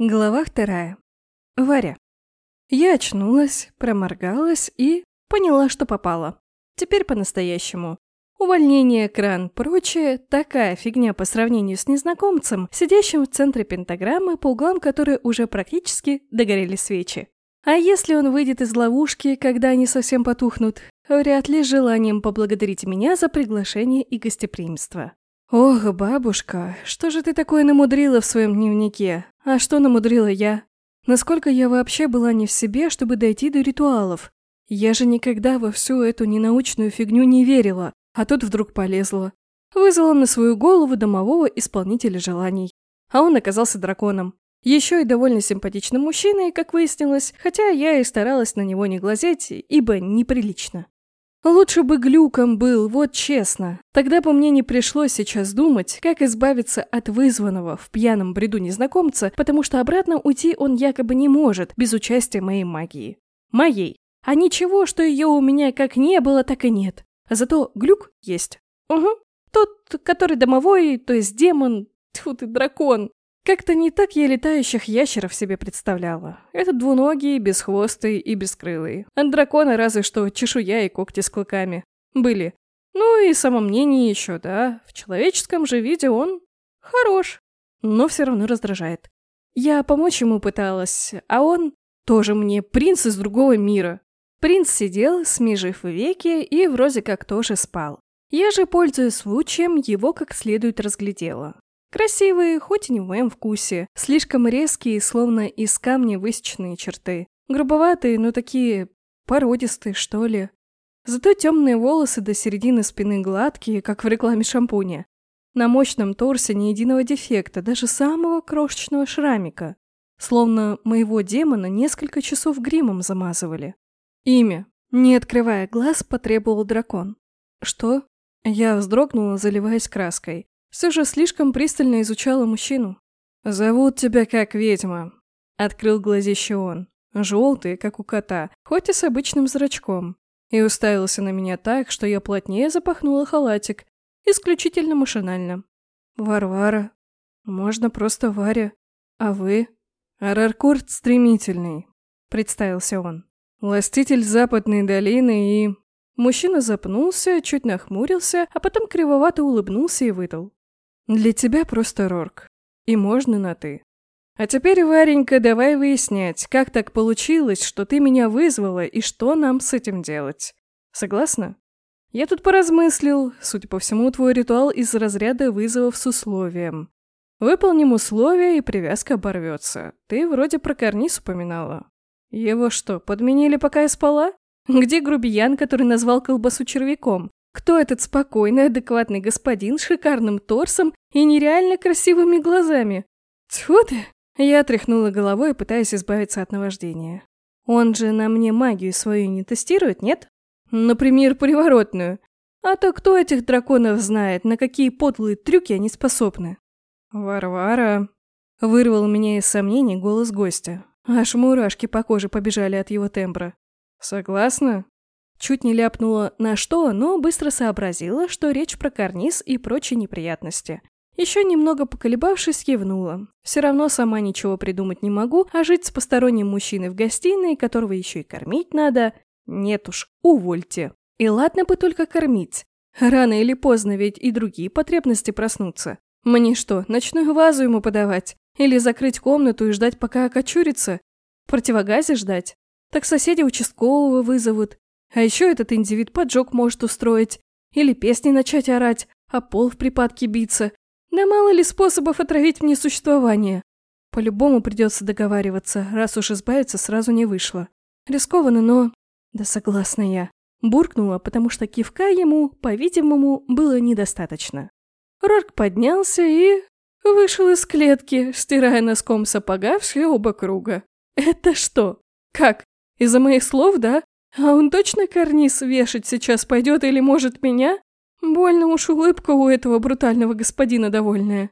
Глава вторая. Варя. Я очнулась, проморгалась и поняла, что попала. Теперь по-настоящему. Увольнение, кран, прочее – такая фигня по сравнению с незнакомцем, сидящим в центре пентаграммы, по углам которой уже практически догорели свечи. А если он выйдет из ловушки, когда они совсем потухнут, вряд ли желанием поблагодарить меня за приглашение и гостеприимство. «Ох, бабушка, что же ты такое намудрила в своем дневнике? А что намудрила я? Насколько я вообще была не в себе, чтобы дойти до ритуалов? Я же никогда во всю эту ненаучную фигню не верила, а тут вдруг полезла. Вызвала на свою голову домового исполнителя желаний. А он оказался драконом. Еще и довольно симпатичным мужчиной, как выяснилось, хотя я и старалась на него не глазеть, ибо неприлично. Лучше бы глюком был, вот честно. Тогда бы мне не пришлось сейчас думать, как избавиться от вызванного в пьяном бреду незнакомца, потому что обратно уйти он якобы не может без участия моей магии. Моей. А ничего, что ее у меня как не было, так и нет. Зато глюк есть. Угу. Тот, который домовой, то есть демон, тьфу ты, дракон. Как-то не так я летающих ящеров себе представляла. Это двуногие, бесхвостые и бескрылые. От дракона разве что чешуя и когти с клыками. Были. Ну и самомнение еще, да. В человеческом же виде он хорош. Но все равно раздражает. Я помочь ему пыталась, а он тоже мне принц из другого мира. Принц сидел, смежив веки, и вроде как тоже спал. Я же, пользуясь случаем, его как следует разглядела. Красивые, хоть и не в моем вкусе. Слишком резкие, словно из камня высеченные черты. Грубоватые, но такие породистые, что ли. Зато темные волосы до середины спины гладкие, как в рекламе шампуня. На мощном торсе ни единого дефекта, даже самого крошечного шрамика. Словно моего демона несколько часов гримом замазывали. Имя. Не открывая глаз, потребовал дракон. Что? Я вздрогнула, заливаясь краской. Все же слишком пристально изучала мужчину. «Зовут тебя как ведьма», — открыл глазище он. Желтый, как у кота, хоть и с обычным зрачком. И уставился на меня так, что я плотнее запахнула халатик. Исключительно машинально. «Варвара. Можно просто Варя. А вы?» «Араркурт Стремительный», — представился он. «Властитель Западной долины и...» Мужчина запнулся, чуть нахмурился, а потом кривовато улыбнулся и выдал. Для тебя просто Рорк. И можно на «ты». А теперь, Варенька, давай выяснять, как так получилось, что ты меня вызвала и что нам с этим делать. Согласна? Я тут поразмыслил, судя по всему, твой ритуал из разряда вызовов с условием. Выполним условия, и привязка оборвется. Ты вроде про карниз упоминала. Его что, подменили, пока я спала? Где грубиян, который назвал колбасу червяком? Кто этот спокойный, адекватный господин с шикарным торсом и нереально красивыми глазами? Тьфу ты! Я тряхнула головой, пытаясь избавиться от наваждения. Он же на мне магию свою не тестирует, нет? Например, приворотную. А то кто этих драконов знает, на какие подлые трюки они способны? Варвара. Вырвал меня из сомнений голос гостя. Аж мурашки по коже побежали от его тембра. Согласна? Чуть не ляпнула на что, но быстро сообразила, что речь про карниз и прочие неприятности. Еще немного поколебавшись, кивнула. Все равно сама ничего придумать не могу, а жить с посторонним мужчиной в гостиной, которого еще и кормить надо... Нет уж, увольте. И ладно бы только кормить. Рано или поздно ведь и другие потребности проснутся. Мне что, ночную вазу ему подавать? Или закрыть комнату и ждать, пока окочурится? В противогазе ждать? Так соседи участкового вызовут. А еще этот индивид поджог может устроить. Или песни начать орать, а пол в припадке биться. Да мало ли способов отравить мне существование. По-любому придется договариваться, раз уж избавиться сразу не вышло. Рискованно, но... Да согласна я. Буркнула, потому что кивка ему, по-видимому, было недостаточно. Рорк поднялся и... вышел из клетки, стирая носком сапога все оба круга. Это что? Как? Из-за моих слов, да? А он точно карниз вешать сейчас пойдет или может меня? Больно уж улыбка у этого брутального господина довольная.